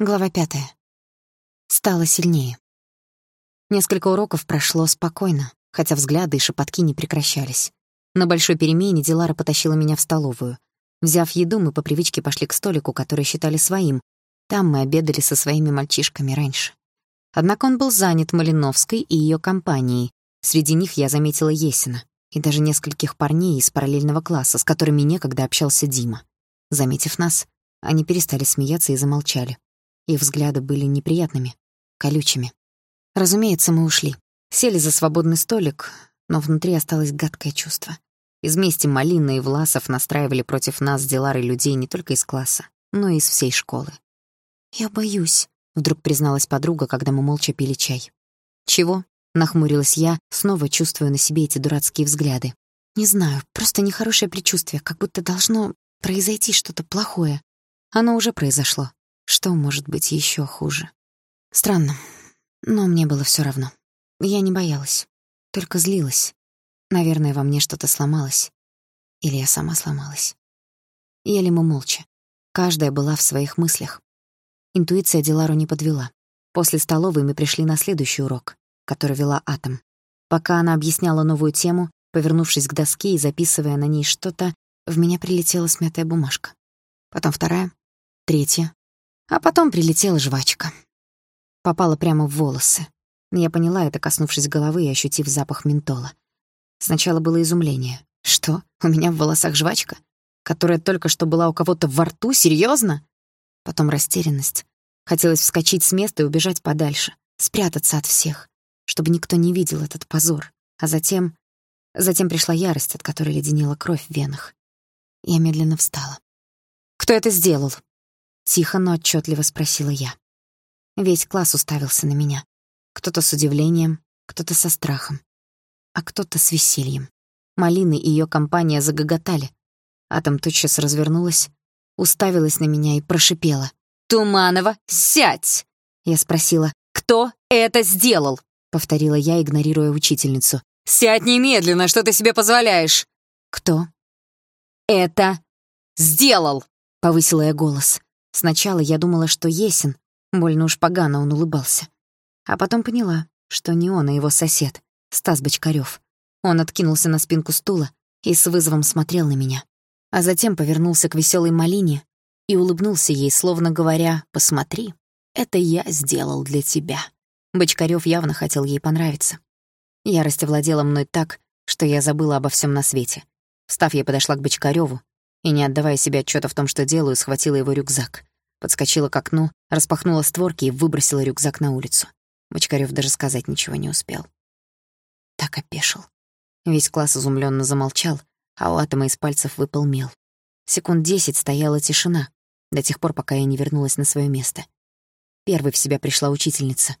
Глава пятая. Стало сильнее. Несколько уроков прошло спокойно, хотя взгляды и шепотки не прекращались. На большой перемене Дилара потащила меня в столовую. Взяв еду, мы по привычке пошли к столику, который считали своим. Там мы обедали со своими мальчишками раньше. Однако он был занят Малиновской и ее компанией. Среди них я заметила Есина и даже нескольких парней из параллельного класса, с которыми некогда общался Дима. Заметив нас, они перестали смеяться и замолчали. Их взгляды были неприятными, колючими. Разумеется, мы ушли. Сели за свободный столик, но внутри осталось гадкое чувство. Из мести Малина и Власов настраивали против нас с людей не только из класса, но и из всей школы. «Я боюсь», — вдруг призналась подруга, когда мы молча пили чай. «Чего?» — нахмурилась я, снова чувствуя на себе эти дурацкие взгляды. «Не знаю, просто нехорошее предчувствие, как будто должно произойти что-то плохое. Оно уже произошло. Что может быть еще хуже? Странно, но мне было все равно. Я не боялась, только злилась. Наверное, во мне что-то сломалось. Или я сама сломалась. Ели мы молча. Каждая была в своих мыслях. Интуиция Дилару не подвела. После столовой мы пришли на следующий урок, который вела Атом. Пока она объясняла новую тему, повернувшись к доске и записывая на ней что-то, в меня прилетела смятая бумажка. Потом вторая, третья, а потом прилетела жвачка. Попала прямо в волосы. Я поняла это, коснувшись головы и ощутив запах ментола. Сначала было изумление. Что, у меня в волосах жвачка? Которая только что была у кого-то во рту? Серьезно? Потом растерянность. Хотелось вскочить с места и убежать подальше, спрятаться от всех, чтобы никто не видел этот позор. А затем... Затем пришла ярость, от которой леденела кровь в венах. Я медленно встала. «Кто это сделал?» Тихо, но отчетливо спросила я. Весь класс уставился на меня. Кто-то с удивлением, кто-то со страхом, а кто-то с весельем. Малины и ее компания загоготали. Атом тотчас развернулась, уставилась на меня и прошипела. «Туманова, сядь!» Я спросила, «Кто это сделал?» Повторила я, игнорируя учительницу. «Сядь немедленно, что ты себе позволяешь?» «Кто?» «Это сделал!» — повысила я голос. Сначала я думала, что Есин, больно уж погано он улыбался. А потом поняла, что не он, а его сосед, Стас Бочкарёв. Он откинулся на спинку стула и с вызовом смотрел на меня. А затем повернулся к веселой Малине и улыбнулся ей, словно говоря «Посмотри, это я сделал для тебя». Бочкарёв явно хотел ей понравиться. Ярость овладела мной так, что я забыла обо всем на свете. Встав, я подошла к Бочкарёву и, не отдавая себе отчета в том, что делаю, схватила его рюкзак. Подскочила к окну, распахнула створки и выбросила рюкзак на улицу. Бочкарёв даже сказать ничего не успел. Так опешил. Весь класс изумленно замолчал, а у атома из пальцев выпал мел. Секунд десять стояла тишина, до тех пор, пока я не вернулась на свое место. Первой в себя пришла учительница.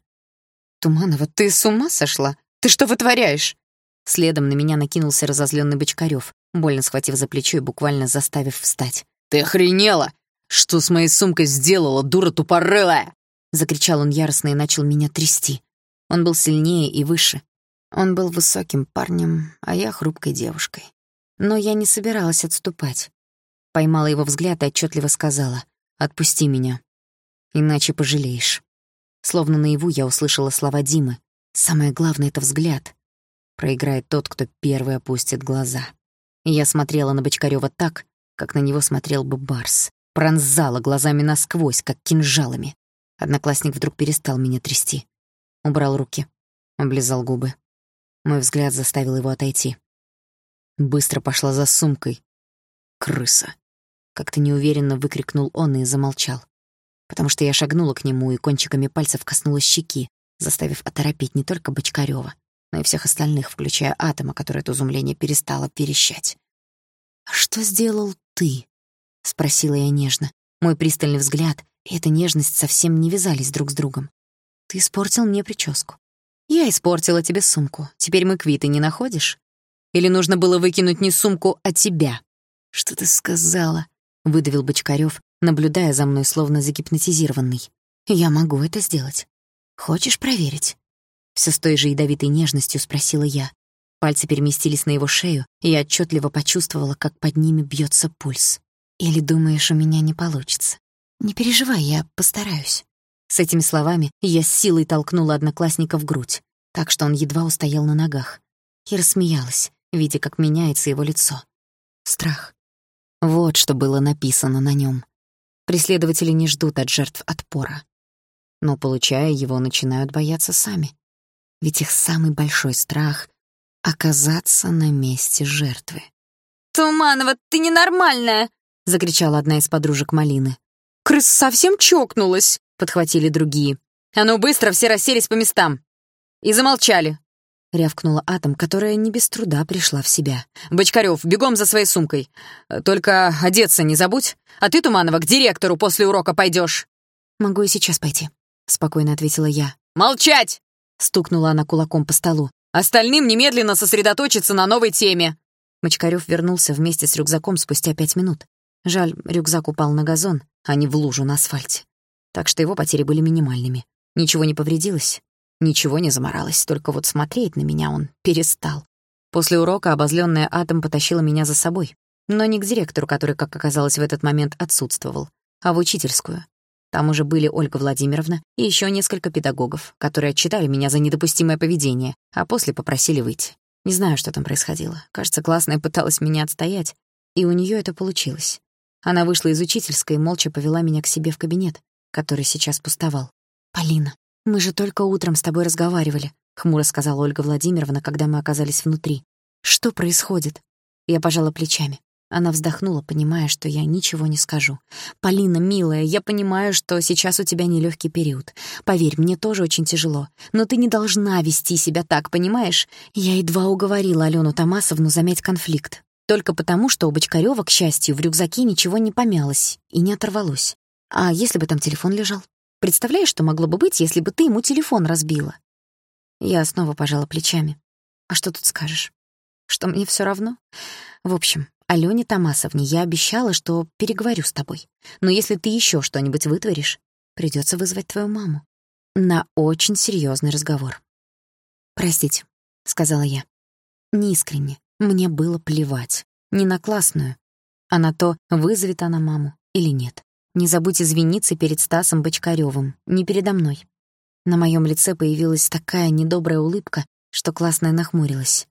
«Туманова, ты с ума сошла? Ты что вытворяешь?» Следом на меня накинулся разозленный Бочкарёв, больно схватив за плечо и буквально заставив встать. «Ты охренела? Что с моей сумкой сделала, дура тупорылая?» Закричал он яростно и начал меня трясти. Он был сильнее и выше. Он был высоким парнем, а я хрупкой девушкой. Но я не собиралась отступать. Поймала его взгляд и отчетливо сказала «Отпусти меня, иначе пожалеешь». Словно наяву я услышала слова Димы. «Самое главное — это взгляд. Проиграет тот, кто первый опустит глаза. Я смотрела на Бочкарёва так, как на него смотрел бы Барс. Пронзала глазами насквозь, как кинжалами. Одноклассник вдруг перестал меня трясти. Убрал руки, облизал губы. Мой взгляд заставил его отойти. Быстро пошла за сумкой. «Крыса!» Как-то неуверенно выкрикнул он и замолчал. Потому что я шагнула к нему и кончиками пальцев коснулась щеки, заставив оторопеть не только Бочкарёва, но и всех остальных, включая Атома, который от изумления перестала перещать. «А что сделал ты?» — спросила я нежно. Мой пристальный взгляд и эта нежность совсем не вязались друг с другом. «Ты испортил мне прическу. Я испортила тебе сумку. Теперь мы квиты, не находишь? Или нужно было выкинуть не сумку, а тебя?» «Что ты сказала?» — выдавил Бочкарёв, наблюдая за мной, словно загипнотизированный. «Я могу это сделать. Хочешь проверить?» Все с той же ядовитой нежностью спросила я. Пальцы переместились на его шею, и я отчетливо почувствовала, как под ними бьется пульс. «Или думаешь, у меня не получится?» «Не переживай, я постараюсь». С этими словами я с силой толкнула одноклассника в грудь, так что он едва устоял на ногах. И рассмеялась, видя, как меняется его лицо. Страх. Вот что было написано на нем. Преследователи не ждут от жертв отпора. Но, получая его, начинают бояться сами. Ведь их самый большой страх — оказаться на месте жертвы. «Туманова, ты ненормальная!» — закричала одна из подружек Малины. «Крыс совсем чокнулась!» — подхватили другие. «А ну быстро все расселись по местам!» «И замолчали!» — рявкнула Атом, которая не без труда пришла в себя. «Бочкарёв, бегом за своей сумкой. Только одеться не забудь. А ты, Туманова, к директору после урока пойдешь. «Могу и сейчас пойти», — спокойно ответила я. «Молчать!» — стукнула она кулаком по столу. «Остальным немедленно сосредоточиться на новой теме!» Мочкарёв вернулся вместе с рюкзаком спустя пять минут. Жаль, рюкзак упал на газон, а не в лужу на асфальте. Так что его потери были минимальными. Ничего не повредилось, ничего не заморалось, только вот смотреть на меня он перестал. После урока обозлённая Атом потащила меня за собой. Но не к директору, который, как оказалось, в этот момент отсутствовал, а в учительскую. Там уже были Ольга Владимировна и еще несколько педагогов, которые отчитали меня за недопустимое поведение, а после попросили выйти. Не знаю, что там происходило. Кажется, классная пыталась меня отстоять, и у нее это получилось. Она вышла из учительской и молча повела меня к себе в кабинет, который сейчас пустовал. «Полина, мы же только утром с тобой разговаривали», — хмуро сказала Ольга Владимировна, когда мы оказались внутри. «Что происходит?» Я пожала плечами. Она вздохнула, понимая, что я ничего не скажу. «Полина, милая, я понимаю, что сейчас у тебя нелёгкий период. Поверь, мне тоже очень тяжело. Но ты не должна вести себя так, понимаешь? Я едва уговорила Алёну Томасовну замять конфликт. Только потому, что у Бочкарёва, к счастью, в рюкзаке ничего не помялось и не оторвалось. А если бы там телефон лежал? Представляешь, что могло бы быть, если бы ты ему телефон разбила?» Я снова пожала плечами. «А что тут скажешь? Что мне всё равно? В общем, Алёне Томасовне я обещала, что переговорю с тобой. Но если ты ещё что-нибудь вытворишь, придётся вызвать твою маму. На очень серьёзный разговор. «Простите», — сказала я. Неискренне. Мне было плевать. Не на классную, а на то, вызовет она маму или нет. Не забудь извиниться перед Стасом Бочкарёвым, не передо мной. На моём лице появилась такая недобрая улыбка, что классная нахмурилась.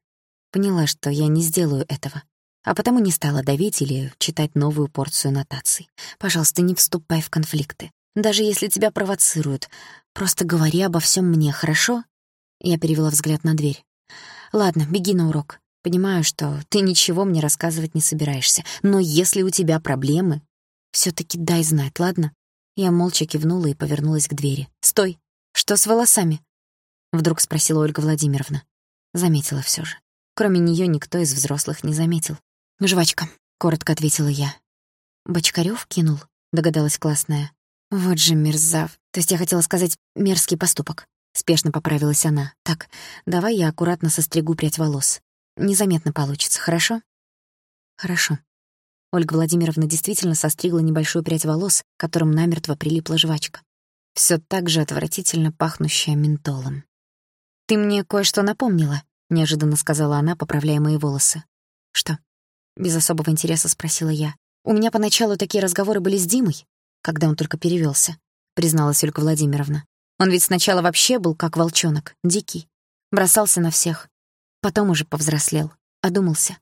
Поняла, что я не сделаю этого а потому не стала давить или читать новую порцию нотаций. Пожалуйста, не вступай в конфликты. Даже если тебя провоцируют, просто говори обо всем мне, хорошо? Я перевела взгляд на дверь. Ладно, беги на урок. Понимаю, что ты ничего мне рассказывать не собираешься, но если у тебя проблемы, все таки дай знать, ладно? Я молча кивнула и повернулась к двери. «Стой! Что с волосами?» Вдруг спросила Ольга Владимировна. Заметила все же. Кроме нее никто из взрослых не заметил. «Жвачка», — коротко ответила я. «Бочкарёв кинул», — догадалась классная. «Вот же мерзав. То есть я хотела сказать мерзкий поступок». Спешно поправилась она. «Так, давай я аккуратно состригу прядь волос. Незаметно получится, хорошо?» «Хорошо». Ольга Владимировна действительно состригла небольшую прядь волос, которым намертво прилипла жвачка. Всё так же отвратительно пахнущая ментолом. «Ты мне кое-что напомнила», — неожиданно сказала она, поправляя мои волосы. «Что?» Без особого интереса спросила я. У меня поначалу такие разговоры были с Димой, когда он только перевёлся, призналась Ольга Владимировна. Он ведь сначала вообще был как волчонок, дикий. Бросался на всех. Потом уже повзрослел, одумался.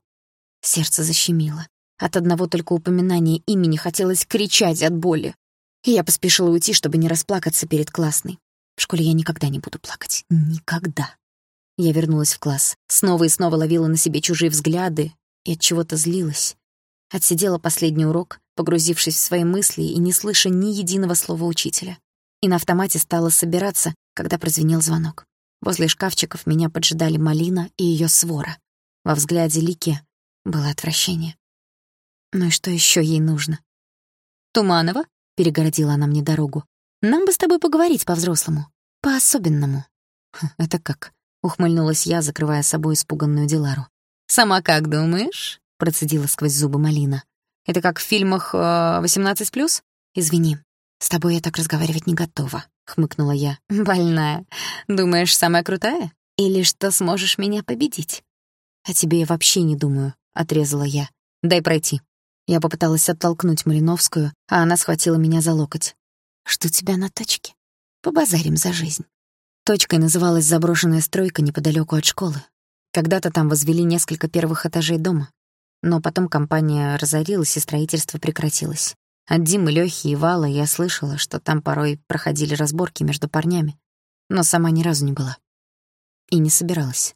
Сердце защемило. От одного только упоминания имени хотелось кричать от боли. И я поспешила уйти, чтобы не расплакаться перед классной. В школе я никогда не буду плакать. Никогда. Я вернулась в класс. Снова и снова ловила на себе чужие взгляды, и от чего-то злилась. Отсидела последний урок, погрузившись в свои мысли и не слыша ни единого слова учителя. И на автомате стала собираться, когда прозвенел звонок. Возле шкафчиков меня поджидали Малина и ее свора. Во взгляде Лики было отвращение. Ну и что еще ей нужно? «Туманова?» — перегородила она мне дорогу. «Нам бы с тобой поговорить по-взрослому. По-особенному». «Хм, «Это как?» — ухмыльнулась я, закрывая собой испуганную Дилару. «Сама как думаешь?» — процедила сквозь зубы Малина. «Это как в фильмах «18+.» «Извини, с тобой я так разговаривать не готова», — хмыкнула я. «Больная. Думаешь, самая крутая? Или что сможешь меня победить?» «О тебе я вообще не думаю», — отрезала я. «Дай пройти». Я попыталась оттолкнуть Малиновскую, а она схватила меня за локоть. «Что тебя на точке? Побазарим за жизнь». Точкой называлась заброшенная стройка неподалеку от школы. Когда-то там возвели несколько первых этажей дома, но потом компания разорилась и строительство прекратилось. От Димы, Лёхи и Вала я слышала, что там порой проходили разборки между парнями, но сама ни разу не была. И не собиралась.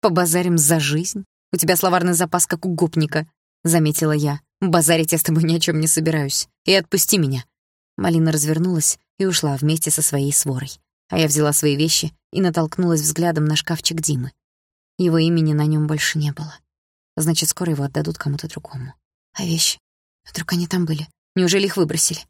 «Побазарим за жизнь? У тебя словарный запас, как у гопника», — заметила я. «Базарить я с тобой ни о чем не собираюсь. И отпусти меня». Малина развернулась и ушла вместе со своей сворой. А я взяла свои вещи и натолкнулась взглядом на шкафчик Димы. Его имени на нем больше не было. Значит, скоро его отдадут кому-то другому. А вещи? Вдруг они там были? Неужели их выбросили?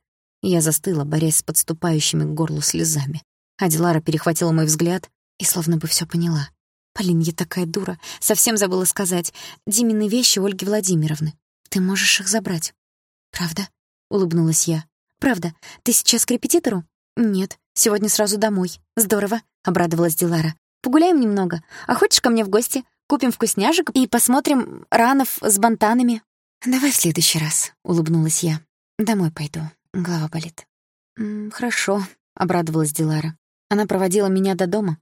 Я застыла, борясь с подступающими к горлу слезами. А Дилара перехватила мой взгляд и словно бы все поняла. «Полин, я такая дура. Совсем забыла сказать. Димины вещи Ольги Владимировны. Ты можешь их забрать». «Правда?» — улыбнулась я. «Правда. Ты сейчас к репетитору?» «Нет. Сегодня сразу домой. Здорово», — обрадовалась Дилара. «Погуляем немного. А хочешь ко мне в гости? Купим вкусняшек и посмотрим ранов с бантанами». «Давай в следующий раз», — улыбнулась я. «Домой пойду. Голова болит». «М -м, «Хорошо», — обрадовалась Дилара. Она проводила меня до дома,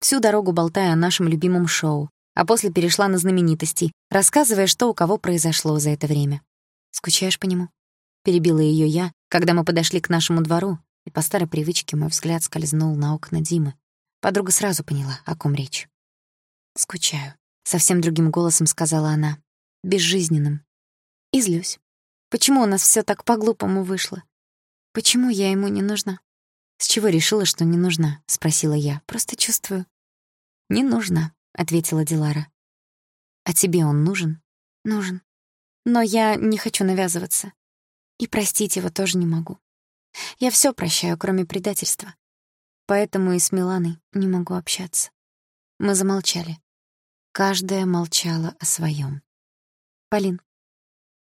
всю дорогу болтая о нашем любимом шоу, а после перешла на знаменитостей, рассказывая, что у кого произошло за это время. «Скучаешь по нему?» — перебила ее я, когда мы подошли к нашему двору, и по старой привычке мой взгляд скользнул на окна Димы. Подруга сразу поняла, о ком речь. «Скучаю», — совсем другим голосом сказала она, безжизненным. «И злюсь. Почему у нас все так по-глупому вышло? Почему я ему не нужна?» «С чего решила, что не нужна?» — спросила я. «Просто чувствую». «Не нужна», — ответила Дилара. «А тебе он нужен?» «Нужен. Но я не хочу навязываться. И простить его тоже не могу. Я все прощаю, кроме предательства. Поэтому и с Миланой не могу общаться. Мы замолчали. Каждая молчала о своем. «Полин,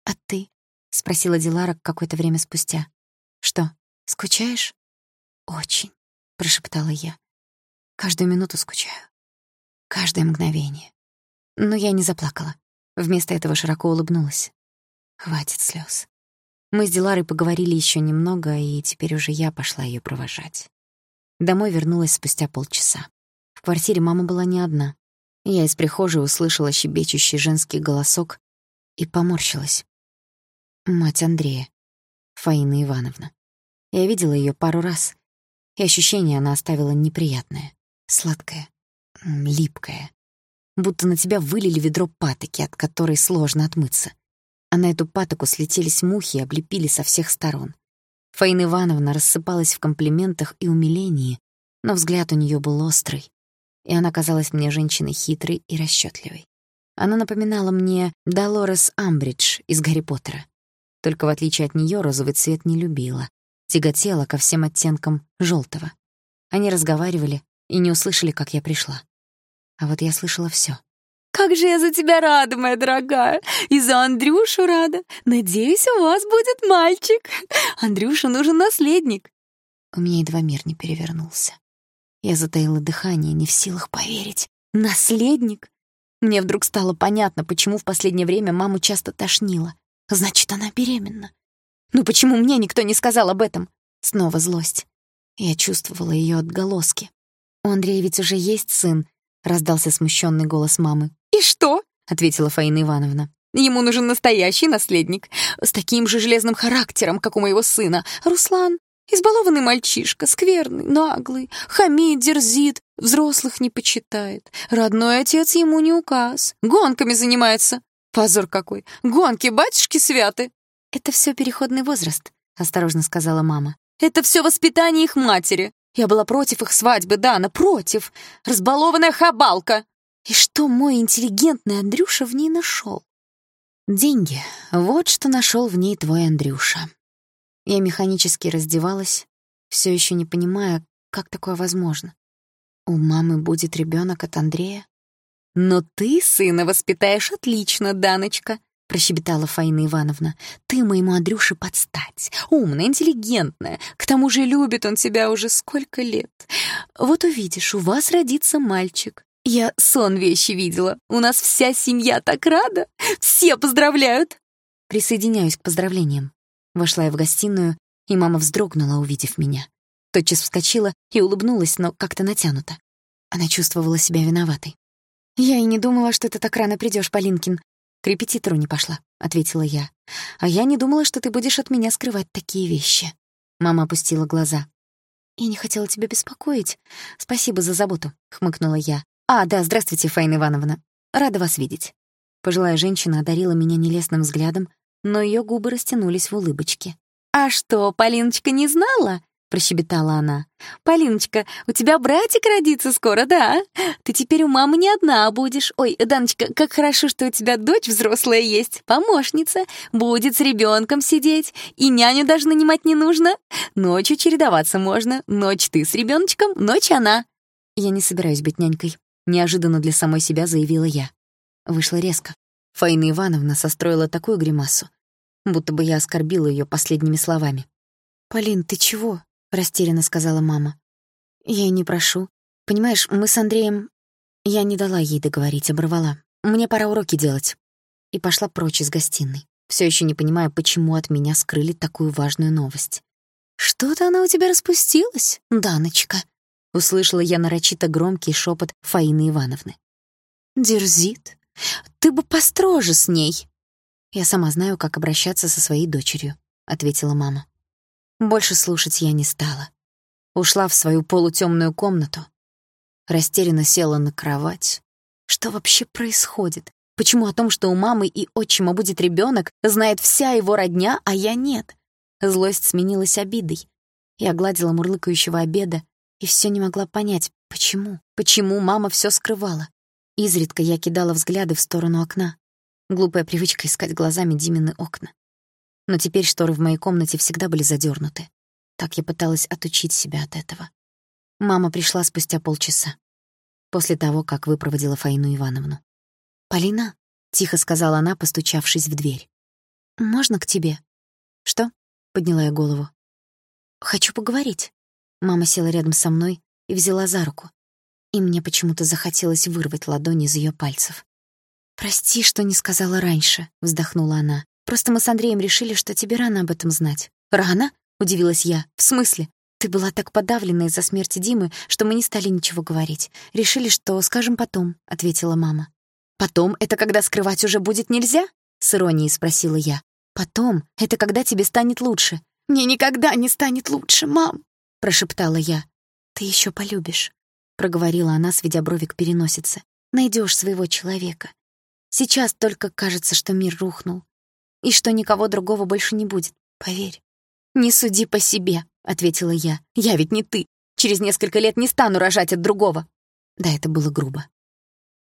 а ты?» — спросила Дилара какое-то время спустя. «Что, скучаешь?» «Очень», — прошептала я. «Каждую минуту скучаю. Каждое мгновение». Но я не заплакала. Вместо этого широко улыбнулась. Хватит слез. Мы с Диларой поговорили еще немного, и теперь уже я пошла ее провожать. Домой вернулась спустя полчаса. В квартире мама была не одна. Я из прихожей услышала щебечущий женский голосок и поморщилась. Мать Андрея, Фаина Ивановна. Я видела ее пару раз, и ощущение она оставила неприятное, сладкое, липкое. Будто на тебя вылили ведро патоки, от которой сложно отмыться а на эту патоку слетелись мухи и облепили со всех сторон. Фаина Ивановна рассыпалась в комплиментах и умилении, но взгляд у нее был острый, и она казалась мне женщиной хитрой и расчетливой. Она напоминала мне Долорес Амбридж из «Гарри Поттера». Только в отличие от нее розовый цвет не любила, тяготела ко всем оттенкам желтого. Они разговаривали и не услышали, как я пришла. А вот я слышала все. Как же я за тебя рада, моя дорогая. И за Андрюшу рада. Надеюсь, у вас будет мальчик. Андрюше нужен наследник. У меня едва мир не перевернулся. Я затаила дыхание, не в силах поверить. Наследник? Мне вдруг стало понятно, почему в последнее время маму часто тошнило. Значит, она беременна. Ну почему мне никто не сказал об этом? Снова злость. Я чувствовала ее отголоски. У Андрея ведь уже есть сын, раздался смущенный голос мамы. «И что?» — ответила Фаина Ивановна. «Ему нужен настоящий наследник, с таким же железным характером, как у моего сына. Руслан — избалованный мальчишка, скверный, наглый, хамит, дерзит, взрослых не почитает. Родной отец ему не указ, гонками занимается. Позор какой! Гонки, батюшки святы!» «Это все переходный возраст», — осторожно сказала мама. «Это все воспитание их матери. Я была против их свадьбы, да, она против. Разбалованная хабалка!» И что мой интеллигентный Андрюша в ней нашел? Деньги. Вот что нашел в ней твой Андрюша. Я механически раздевалась, все еще не понимая, как такое возможно. У мамы будет ребенок от Андрея? Но ты сына воспитаешь отлично, Даночка, прощебетала Фаина Ивановна. «Ты моему Андрюше подстать. Умная, интеллигентная. К тому же любит он тебя уже сколько лет. Вот увидишь, у вас родится мальчик. Я сон вещи видела. У нас вся семья так рада. Все поздравляют. Присоединяюсь к поздравлениям. Вошла я в гостиную, и мама вздрогнула, увидев меня. Тотчас вскочила и улыбнулась, но как-то натянуто. Она чувствовала себя виноватой. «Я и не думала, что ты так рано придёшь, Полинкин. К репетитору не пошла», — ответила я. «А я не думала, что ты будешь от меня скрывать такие вещи». Мама опустила глаза. «Я не хотела тебя беспокоить. Спасибо за заботу», — хмыкнула я. «А, да, здравствуйте, Фаина Ивановна. Рада вас видеть». Пожилая женщина одарила меня нелестным взглядом, но её губы растянулись в улыбочке. «А что, Полиночка не знала?» — прощебетала она. «Полиночка, у тебя братик родится скоро, да? Ты теперь у мамы не одна будешь. Ой, Даночка, как хорошо, что у тебя дочь взрослая есть, помощница, будет с ребенком сидеть, и няню даже нанимать не нужно. Ночью чередоваться можно, ночь ты с ребеночком, ночь она». «Я не собираюсь быть нянькой», — неожиданно для самой себя заявила я. Вышло резко. Фаина Ивановна состроила такую гримасу, будто бы я оскорбила ее последними словами. «Полин, ты чего?» — растерянно сказала мама. «Я и не прошу. Понимаешь, мы с Андреем...» Я не дала ей договорить, оборвала. «Мне пора уроки делать». И пошла прочь из гостиной, все еще не понимая, почему от меня скрыли такую важную новость. «Что-то она у тебя распустилась, Даночка», — услышала я нарочито громкий шепот Фаины Ивановны. «Дерзит. Ты бы построже с ней». «Я сама знаю, как обращаться со своей дочерью», — ответила мама. Больше слушать я не стала. Ушла в свою полутемную комнату. Растерянно села на кровать. Что вообще происходит? Почему о том, что у мамы и отчима будет ребенок, знает вся его родня, а я нет? Злость сменилась обидой. Я гладила мурлыкающего обеда и все не могла понять, почему, почему мама все скрывала. Изредка я кидала взгляды в сторону окна. Глупая привычка искать глазами Димины окна но теперь шторы в моей комнате всегда были задернуты. Так я пыталась отучить себя от этого. Мама пришла спустя полчаса, после того, как выпроводила Фаину Ивановну. «Полина», — тихо сказала она, постучавшись в дверь. «Можно к тебе?» «Что?» — подняла я голову. «Хочу поговорить». Мама села рядом со мной и взяла за руку. И мне почему-то захотелось вырвать ладони из ее пальцев. «Прости, что не сказала раньше», — вздохнула она. Просто мы с Андреем решили, что тебе рано об этом знать». «Рано?» — удивилась я. «В смысле?» «Ты была так подавлена из-за смерти Димы, что мы не стали ничего говорить. Решили, что скажем потом», — ответила мама. «Потом — это когда скрывать уже будет нельзя?» — с иронией спросила я. «Потом — это когда тебе станет лучше». «Мне никогда не станет лучше, мам!» — прошептала я. «Ты еще полюбишь», — проговорила она, сведя брови к переносице. Найдешь своего человека. Сейчас только кажется, что мир рухнул и что никого другого больше не будет, поверь. «Не суди по себе», — ответила я. «Я ведь не ты. Через несколько лет не стану рожать от другого». Да, это было грубо.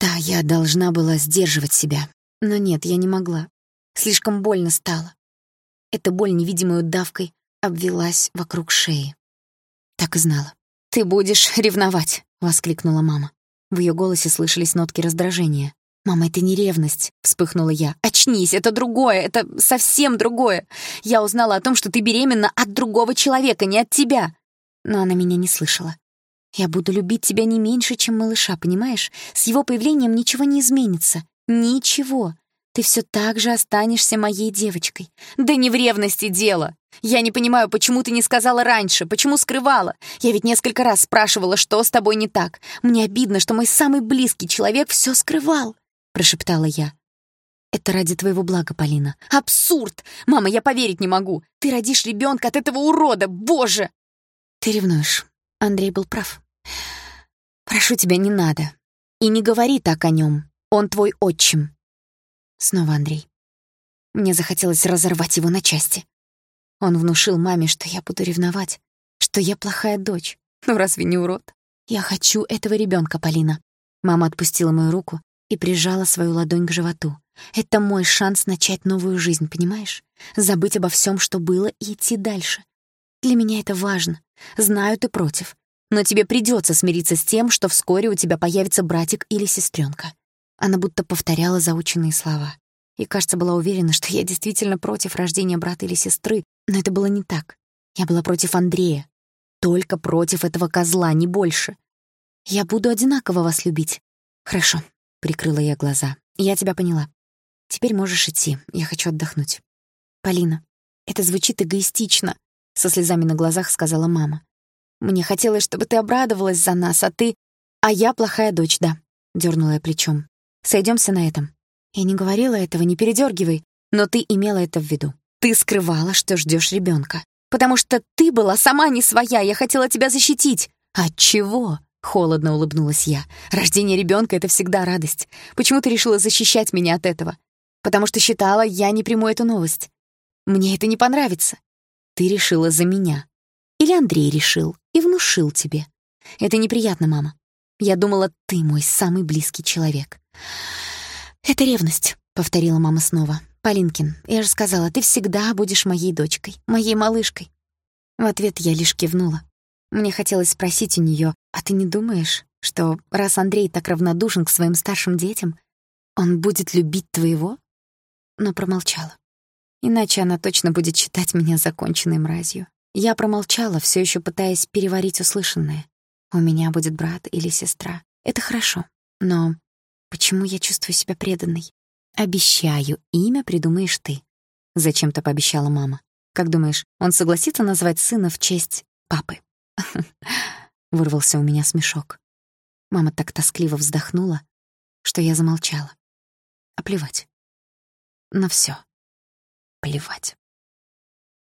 Да, я должна была сдерживать себя. Но нет, я не могла. Слишком больно стало. Эта боль невидимой давкой обвелась вокруг шеи. Так и знала. «Ты будешь ревновать», — воскликнула мама. В ее голосе слышались нотки раздражения. «Мама, это не ревность», — вспыхнула я. «Очнись, это другое, это совсем другое. Я узнала о том, что ты беременна от другого человека, не от тебя». Но она меня не слышала. «Я буду любить тебя не меньше, чем малыша, понимаешь? С его появлением ничего не изменится. Ничего. Ты все так же останешься моей девочкой. Да не в ревности дело. Я не понимаю, почему ты не сказала раньше, почему скрывала. Я ведь несколько раз спрашивала, что с тобой не так. Мне обидно, что мой самый близкий человек все скрывал прошептала я. «Это ради твоего блага, Полина». «Абсурд! Мама, я поверить не могу! Ты родишь ребенка от этого урода, боже!» «Ты ревнуешь. Андрей был прав. Прошу тебя, не надо. И не говори так о нем. Он твой отчим». Снова Андрей. Мне захотелось разорвать его на части. Он внушил маме, что я буду ревновать, что я плохая дочь. Ну разве не урод? Я хочу этого ребенка, Полина. Мама отпустила мою руку и прижала свою ладонь к животу. Это мой шанс начать новую жизнь, понимаешь? Забыть обо всем, что было, и идти дальше. Для меня это важно. Знаю, ты против. Но тебе придется смириться с тем, что вскоре у тебя появится братик или сестренка. Она будто повторяла заученные слова. И, кажется, была уверена, что я действительно против рождения брата или сестры, но это было не так. Я была против Андрея. Только против этого козла, не больше. Я буду одинаково вас любить. Хорошо, Прикрыла я глаза. «Я тебя поняла. Теперь можешь идти. Я хочу отдохнуть». «Полина, это звучит эгоистично», — со слезами на глазах сказала мама. «Мне хотелось, чтобы ты обрадовалась за нас, а ты...» «А я плохая дочь, да», — дёрнула я плечом. Сойдёмся на этом». «Я не говорила этого, не передёргивай, но ты имела это в виду. Ты скрывала, что ждёшь ребёнка. Потому что ты была сама не своя, я хотела тебя защитить. От чего? Холодно улыбнулась я. Рождение ребенка это всегда радость. Почему ты решила защищать меня от этого? Потому что считала, я не приму эту новость. Мне это не понравится. Ты решила за меня. Или Андрей решил и внушил тебе. Это неприятно, мама. Я думала, ты мой самый близкий человек. Это ревность, повторила мама снова. Полинкин, я же сказала, ты всегда будешь моей дочкой, моей малышкой. В ответ я лишь кивнула. Мне хотелось спросить у неё: "А ты не думаешь, что раз Андрей так равнодушен к своим старшим детям, он будет любить твоего?" Но промолчала. Иначе она точно будет считать меня законченной мразью. Я промолчала, всё ещё пытаясь переварить услышанное. У меня будет брат или сестра. Это хорошо. Но почему я чувствую себя преданной? Обещаю, имя придумаешь ты. Зачем-то пообещала мама. Как думаешь, он согласится назвать сына в честь папы? Вырвался у меня смешок. Мама так тоскливо вздохнула, что я замолчала. А плевать. На всё. Плевать.